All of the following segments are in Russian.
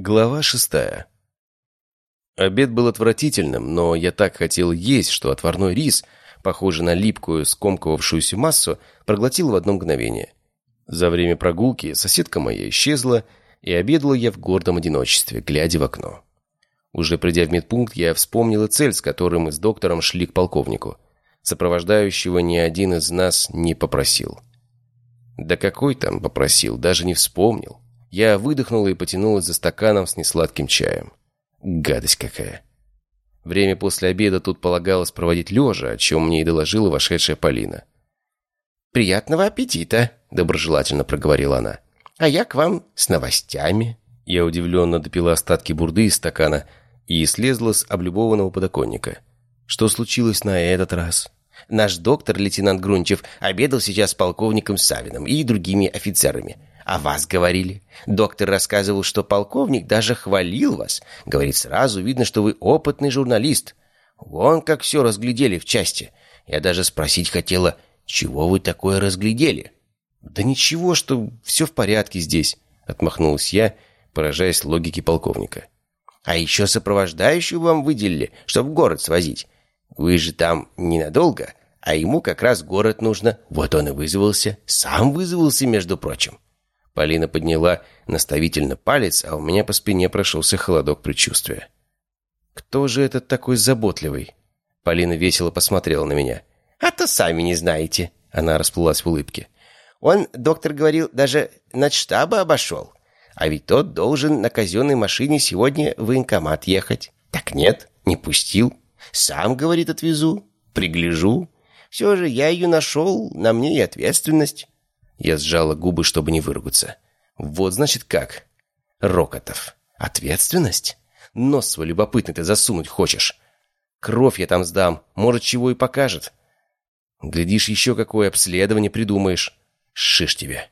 Глава шестая. Обед был отвратительным, но я так хотел есть, что отварной рис, похожий на липкую, скомкивавшуюся массу, проглотил в одно мгновение. За время прогулки соседка моя исчезла, и обедала я в гордом одиночестве, глядя в окно. Уже придя в медпункт, я вспомнила цель, с которой мы с доктором шли к полковнику. Сопровождающего ни один из нас не попросил. Да какой там попросил, даже не вспомнил. Я выдохнула и потянулась за стаканом с несладким чаем. Гадость какая. Время после обеда тут полагалось проводить лежа, о чем мне и доложила вошедшая Полина. «Приятного аппетита!» — доброжелательно проговорила она. «А я к вам с новостями». Я удивленно допила остатки бурды из стакана и слезла с облюбованного подоконника. Что случилось на этот раз? Наш доктор, лейтенант Грунчев, обедал сейчас с полковником Савиным и другими офицерами. О вас говорили. Доктор рассказывал, что полковник даже хвалил вас. Говорит, сразу видно, что вы опытный журналист. Вон как все разглядели в части. Я даже спросить хотела, чего вы такое разглядели? Да ничего, что все в порядке здесь, отмахнулась я, поражаясь логике полковника. А еще сопровождающую вам выделили, чтобы в город свозить. Вы же там ненадолго, а ему как раз город нужно. Вот он и вызвался. Сам вызвался, между прочим. Полина подняла наставительно палец, а у меня по спине прошелся холодок предчувствия. «Кто же этот такой заботливый?» Полина весело посмотрела на меня. «А то сами не знаете». Она расплылась в улыбке. «Он, доктор говорил, даже над штаба обошел. А ведь тот должен на казенной машине сегодня в военкомат ехать. Так нет, не пустил. Сам, говорит, отвезу, пригляжу. Все же я ее нашел, на мне и ответственность». Я сжала губы, чтобы не выругаться. Вот значит как. Рокотов. Ответственность? Нос свой любопытный ты засунуть хочешь. Кровь я там сдам, может, чего и покажет. Глядишь, еще какое обследование придумаешь. Шиш тебе.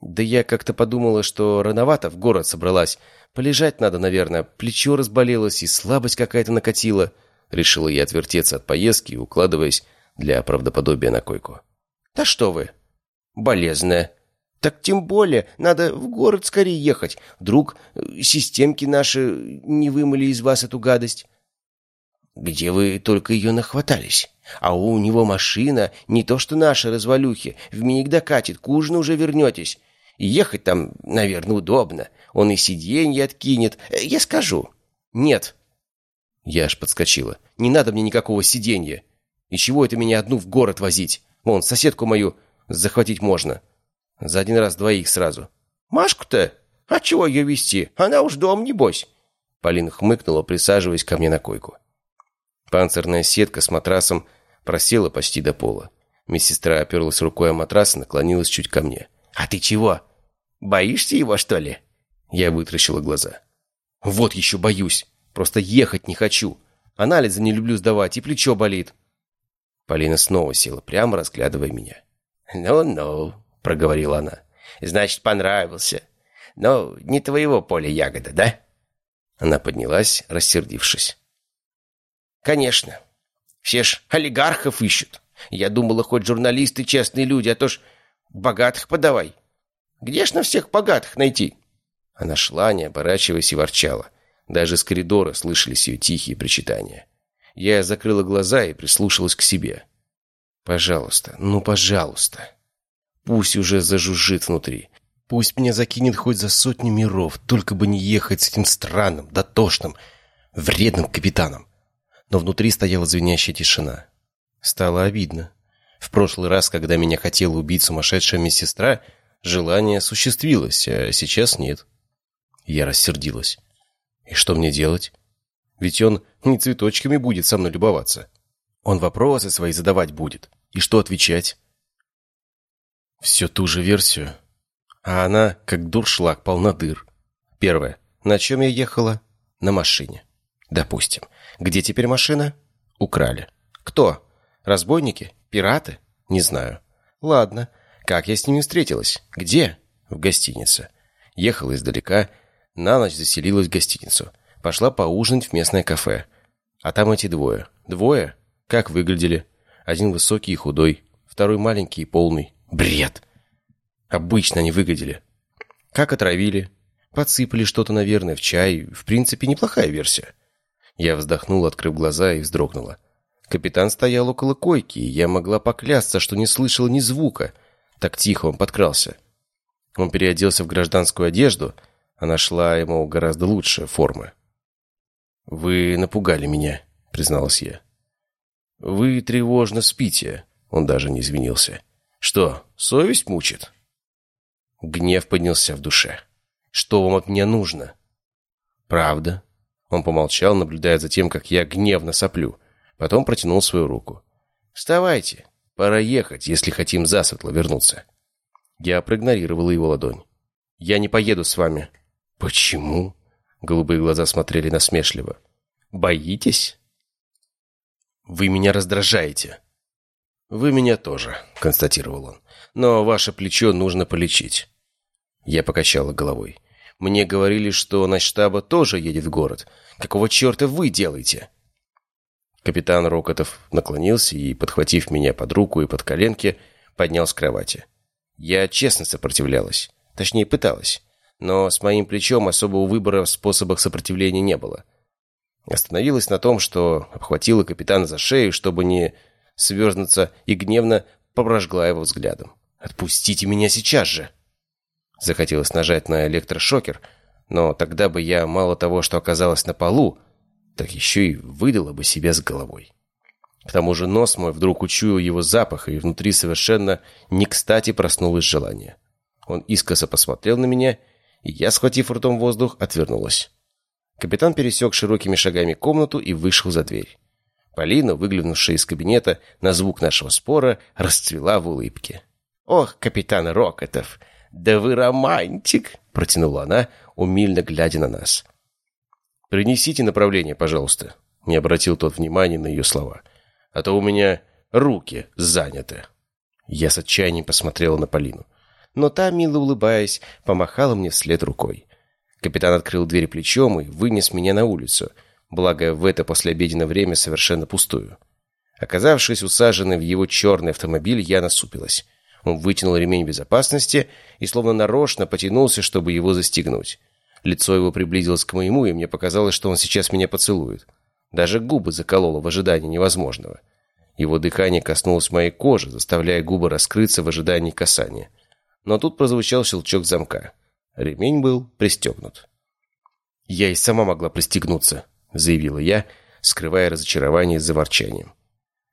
Да я как-то подумала, что рановато в город собралась. Полежать надо, наверное. Плечо разболелось и слабость какая-то накатила. Решила я отвертеться от поездки, укладываясь для правдоподобия на койку. «Да что вы!» Болезная. Так тем более, надо в город скорее ехать. Вдруг э, системки наши не вымыли из вас эту гадость. Где вы только ее нахватались? А у него машина, не то что наши развалюхи, в миг докатит, к ужину уже вернетесь. Ехать там, наверное, удобно. Он и сиденье откинет. Э, я скажу. Нет. Я аж подскочила. Не надо мне никакого сиденья. И чего это меня одну в город возить? Вон, соседку мою захватить можно. За один раз двоих сразу. «Машку-то? А чего ее вести? Она уж дом, небось!» Полина хмыкнула, присаживаясь ко мне на койку. Панцирная сетка с матрасом просела почти до пола. Медсестра оперлась рукой о матрас и наклонилась чуть ко мне. «А ты чего? Боишься его, что ли?» Я вытращила глаза. «Вот еще боюсь. Просто ехать не хочу. Анализы не люблю сдавать, и плечо болит». Полина снова села прямо, разглядывая меня. «Ну-ну», — проговорила она. «Значит, понравился. Но не твоего поля ягода, да?» Она поднялась, рассердившись. «Конечно. Все ж олигархов ищут. Я думала, хоть журналисты честные люди, а то ж богатых подавай. Где ж на всех богатых найти?» Она шла, не оборачиваясь, и ворчала. Даже с коридора слышались ее тихие причитания. Я закрыла глаза и прислушалась к себе. Пожалуйста, ну пожалуйста. Пусть уже зажужжит внутри. Пусть меня закинет хоть за сотню миров, только бы не ехать с этим странным, дотошным, вредным капитаном. Но внутри стояла звенящая тишина. Стало обидно. В прошлый раз, когда меня хотела убить сумасшедшая медсестра, желание осуществилось, а сейчас нет. Я рассердилась. И что мне делать? Ведь он не цветочками будет со мной любоваться. Он вопросы свои задавать будет. И что отвечать? Все ту же версию. А она, как дуршлаг, полна дыр. Первое. На чем я ехала? На машине. Допустим. Где теперь машина? Украли. Кто? Разбойники? Пираты? Не знаю. Ладно. Как я с ними встретилась? Где? В гостинице. Ехала издалека, на ночь заселилась в гостиницу. Пошла поужинать в местное кафе. А там эти двое. Двое? Как выглядели? Один высокий и худой, второй маленький и полный. Бред! Обычно они выглядели. Как отравили? Подсыпали что-то, наверное, в чай. В принципе, неплохая версия. Я вздохнула, открыв глаза, и вздрогнула. Капитан стоял около койки, и я могла поклясться, что не слышала ни звука. Так тихо он подкрался. Он переоделся в гражданскую одежду, она шла ему гораздо лучше формы. «Вы напугали меня», — призналась я. «Вы тревожно спите», — он даже не извинился. «Что, совесть мучит?» Гнев поднялся в душе. «Что вам от меня нужно?» «Правда?» Он помолчал, наблюдая за тем, как я гневно соплю. Потом протянул свою руку. «Вставайте. Пора ехать, если хотим засветло вернуться». Я проигнорировала его ладонь. «Я не поеду с вами». «Почему?» Голубые глаза смотрели насмешливо. «Боитесь?» «Вы меня раздражаете». «Вы меня тоже», — констатировал он. «Но ваше плечо нужно полечить». Я покачала головой. «Мне говорили, что наш штаба тоже едет в город. Какого черта вы делаете?» Капитан Рокотов наклонился и, подхватив меня под руку и под коленки, поднял с кровати. Я честно сопротивлялась. Точнее, пыталась. Но с моим плечом особого выбора в способах сопротивления не было. Остановилась на том, что обхватила капитана за шею, чтобы не сверзнуться, и гневно прожгла его взглядом. «Отпустите меня сейчас же!» Захотелось нажать на электрошокер, но тогда бы я мало того, что оказалась на полу, так еще и выдала бы себя с головой. К тому же нос мой вдруг учуял его запах, и внутри совершенно не кстати проснулось желание. Он искоса посмотрел на меня, и я, схватив ртом воздух, отвернулась. Капитан пересек широкими шагами комнату и вышел за дверь. Полина, выглянувшая из кабинета на звук нашего спора, расцвела в улыбке. «Ох, капитан Рокотов, да вы романтик!» — протянула она, умильно глядя на нас. «Принесите направление, пожалуйста», — не обратил тот внимания на ее слова а то у меня руки заняты». Я с отчаянием посмотрела на Полину. Но та, мило улыбаясь, помахала мне вслед рукой. Капитан открыл дверь плечом и вынес меня на улицу, благо в это послеобеденное время совершенно пустую. Оказавшись усаженной в его черный автомобиль, я насупилась. Он вытянул ремень безопасности и словно нарочно потянулся, чтобы его застегнуть. Лицо его приблизилось к моему, и мне показалось, что он сейчас меня поцелует. Даже губы закололо в ожидании невозможного. Его дыхание коснулось моей кожи, заставляя губы раскрыться в ожидании касания. Но тут прозвучал щелчок замка. Ремень был пристегнут. «Я и сама могла пристегнуться», — заявила я, скрывая разочарование за ворчанием.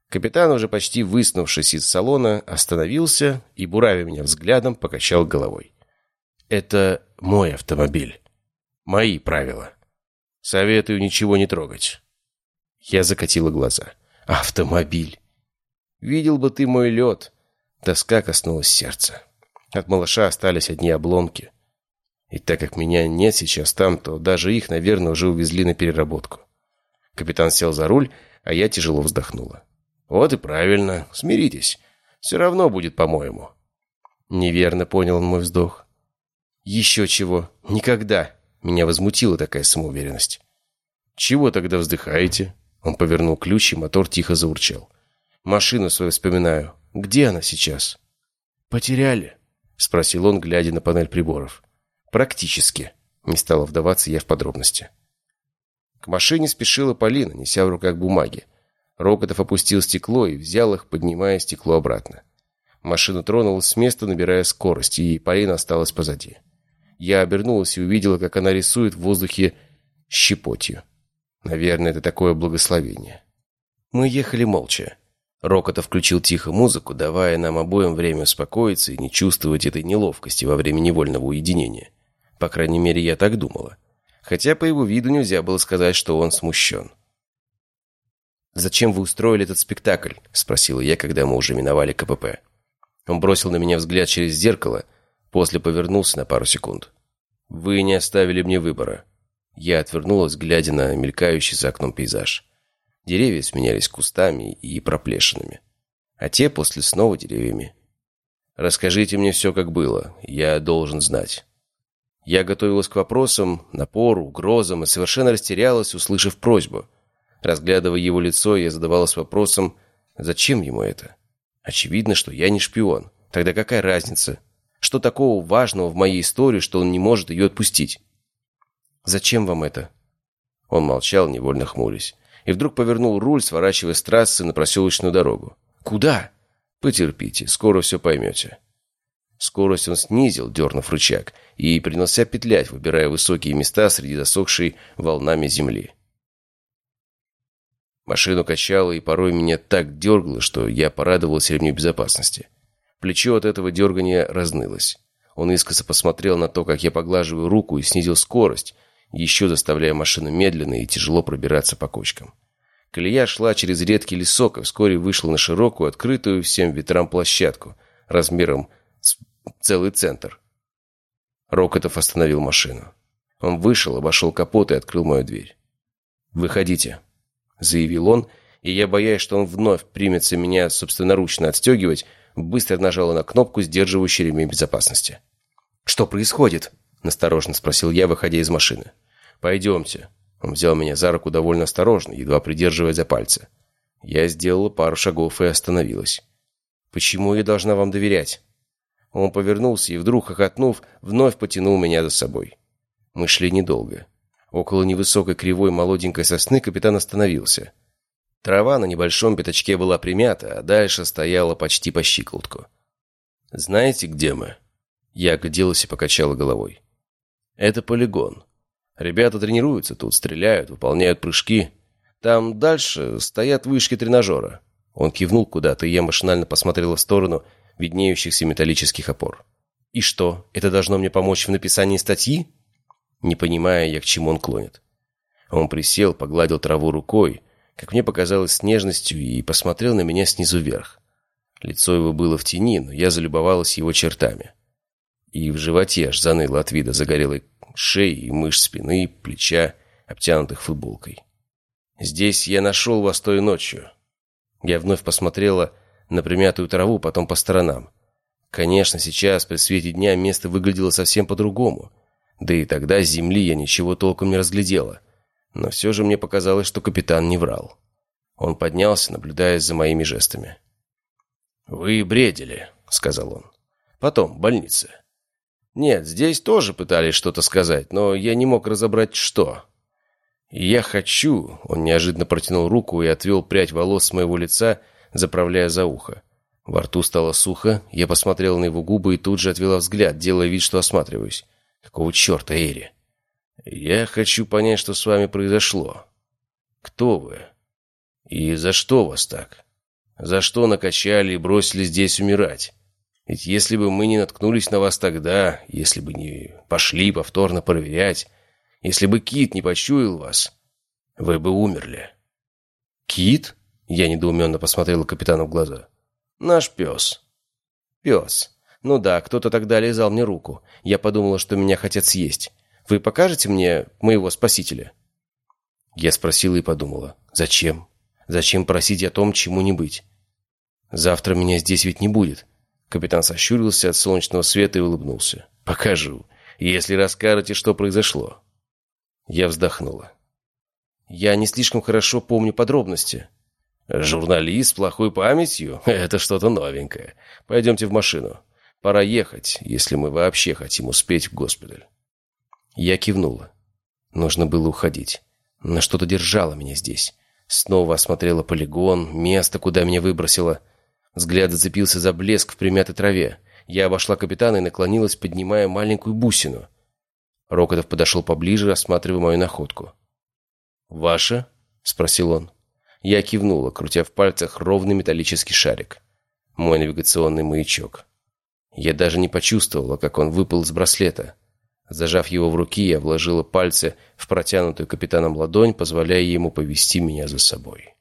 Капитан, уже почти выснувшись из салона, остановился и, буравя меня взглядом, покачал головой. «Это мой автомобиль. Мои правила. Советую ничего не трогать». Я закатила глаза. «Автомобиль! Видел бы ты мой лед!» Тоска коснулась сердца. От малыша остались одни обломки. И так как меня нет сейчас там, то даже их, наверное, уже увезли на переработку. Капитан сел за руль, а я тяжело вздохнула. «Вот и правильно. Смиритесь. Все равно будет, по-моему». Неверно понял он мой вздох. «Еще чего. Никогда». Меня возмутила такая самоуверенность. «Чего тогда вздыхаете?» Он повернул ключ, и мотор тихо заурчал. «Машину свою вспоминаю. Где она сейчас?» «Потеряли?» — спросил он, глядя на панель приборов. «Практически». Не стала вдаваться я в подробности. К машине спешила Полина, неся в руках бумаги. Рокотов опустил стекло и взял их, поднимая стекло обратно. Машина тронулась с места, набирая скорость, и Полина осталась позади. Я обернулась и увидела, как она рисует в воздухе щепотью. Наверное, это такое благословение. Мы ехали молча. Рокотов включил тихо музыку, давая нам обоим время успокоиться и не чувствовать этой неловкости во время невольного уединения. По крайней мере, я так думала. Хотя по его виду нельзя было сказать, что он смущен. «Зачем вы устроили этот спектакль?» — спросила я, когда мы уже миновали КПП. Он бросил на меня взгляд через зеркало, после повернулся на пару секунд. «Вы не оставили мне выбора. Я отвернулась, глядя на мелькающий за окном пейзаж. Деревья сменялись кустами и проплешинами. А те после снова деревьями. «Расскажите мне все, как было. Я должен знать». Я готовилась к вопросам, напору, угрозам и совершенно растерялась, услышав просьбу. Разглядывая его лицо, я задавалась вопросом, зачем ему это? Очевидно, что я не шпион. Тогда какая разница? Что такого важного в моей истории, что он не может ее отпустить? «Зачем вам это?» Он молчал, невольно хмурясь. И вдруг повернул руль, сворачивая с трассы на проселочную дорогу. «Куда?» «Потерпите, скоро все поймете». Скорость он снизил, дернув рычаг, и принялся петлять, выбирая высокие места среди засохшей волнами земли. Машину качало, и порой меня так дергало, что я порадовался ремню безопасности. Плечо от этого дергания разнылось. Он искоса посмотрел на то, как я поглаживаю руку, и снизил скорость, еще заставляя машину медленно и тяжело пробираться по кочкам. Колея шла через редкий лесок и вскоре вышла на широкую, открытую всем ветрам площадку, размером целый центр. Рокотов остановил машину. Он вышел, обошел капот и открыл мою дверь. «Выходите», — заявил он, и я, боясь, что он вновь примется меня собственноручно отстегивать, быстро нажала на кнопку, сдерживающую ремень безопасности. «Что происходит?» — настороженно спросил я, выходя из машины. «Пойдемте». Он взял меня за руку довольно осторожно, едва придерживая за пальцы. Я сделала пару шагов и остановилась. «Почему я должна вам доверять?» Он повернулся и, вдруг хохотнув, вновь потянул меня за собой. Мы шли недолго. Около невысокой кривой молоденькой сосны капитан остановился. Трава на небольшом пятачке была примята, а дальше стояла почти по щиколотку. «Знаете, где мы?» Я огляделась и покачала головой. «Это полигон. Ребята тренируются тут, стреляют, выполняют прыжки. Там дальше стоят вышки тренажера». Он кивнул куда-то, и я машинально посмотрела в сторону виднеющихся металлических опор. «И что, это должно мне помочь в написании статьи?» не понимая я, к чему он клонит. Он присел, погладил траву рукой, как мне показалось, с нежностью, и посмотрел на меня снизу вверх. Лицо его было в тени, но я залюбовалась его чертами. И в животе аж заныло от вида загорелой шеи и мышц спины, плеча, обтянутых футболкой. «Здесь я нашел вас той ночью». Я вновь посмотрела на примятую траву, потом по сторонам. Конечно, сейчас, при свете дня, место выглядело совсем по-другому. Да и тогда с земли я ничего толком не разглядела. Но все же мне показалось, что капитан не врал. Он поднялся, наблюдая за моими жестами. «Вы бредили», — сказал он. «Потом, в больнице». «Нет, здесь тоже пытались что-то сказать, но я не мог разобрать, что». «Я хочу...» — он неожиданно протянул руку и отвел прядь волос с моего лица, заправляя за ухо. Во рту стало сухо, я посмотрел на его губы и тут же отвела взгляд, делая вид, что осматриваюсь. Какого черта, Эри? Я хочу понять, что с вами произошло. Кто вы? И за что вас так? За что накачали и бросили здесь умирать? Ведь если бы мы не наткнулись на вас тогда, если бы не пошли повторно проверять, если бы Кит не почуял вас, вы бы умерли. Кит? Я недоуменно посмотрела капитану в глаза. Наш пес. Пес. Ну да, кто-то тогда лизал мне руку. Я подумала, что меня хотят съесть. Вы покажете мне моего спасителя?» Я спросила и подумала. «Зачем? Зачем просить о том, чему не быть? Завтра меня здесь ведь не будет». Капитан сощурился от солнечного света и улыбнулся. «Покажу, если расскажете, что произошло». Я вздохнула. «Я не слишком хорошо помню подробности». «Журналист с плохой памятью? Это что-то новенькое. Пойдемте в машину». Пора ехать, если мы вообще хотим успеть в госпиталь. Я кивнула. Нужно было уходить. Но что-то держало меня здесь. Снова осмотрела полигон, место, куда меня выбросило. Взгляд зацепился за блеск в примятой траве. Я обошла капитана и наклонилась, поднимая маленькую бусину. Рокотов подошел поближе, осматривая мою находку. «Ваша?» — спросил он. Я кивнула, крутя в пальцах ровный металлический шарик. Мой навигационный маячок. Я даже не почувствовала, как он выпал из браслета. Зажав его в руки, я вложила пальцы в протянутую капитаном ладонь, позволяя ему повести меня за собой.